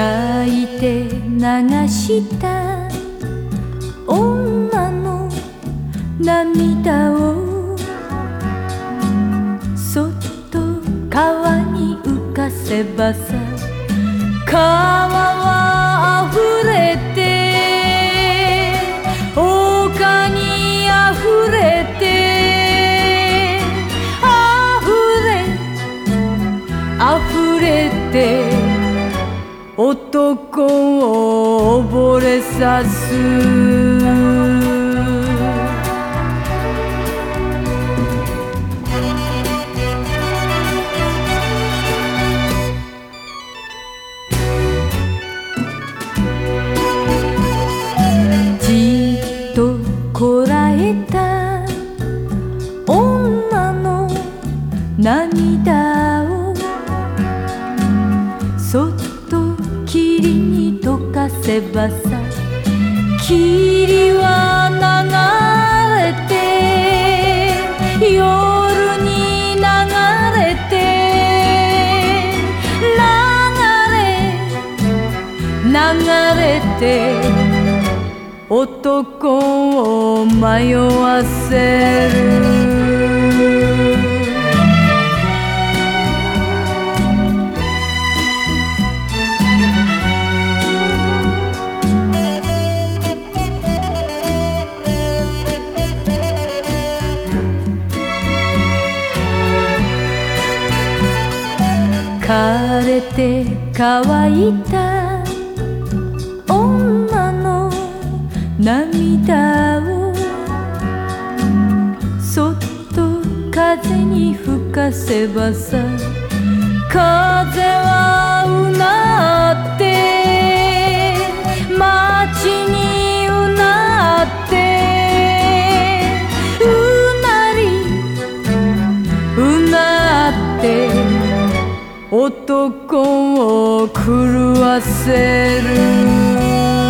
泣いて流した女の涙をそっと川に浮かせばさ川は男を溺れさす。じっとこらえた女の涙せばさ霧は流れて夜に流れて流れ流れて男を迷わせる。枯れて乾いた女の涙をそっと風に吹かせばさ風は男を狂わせる。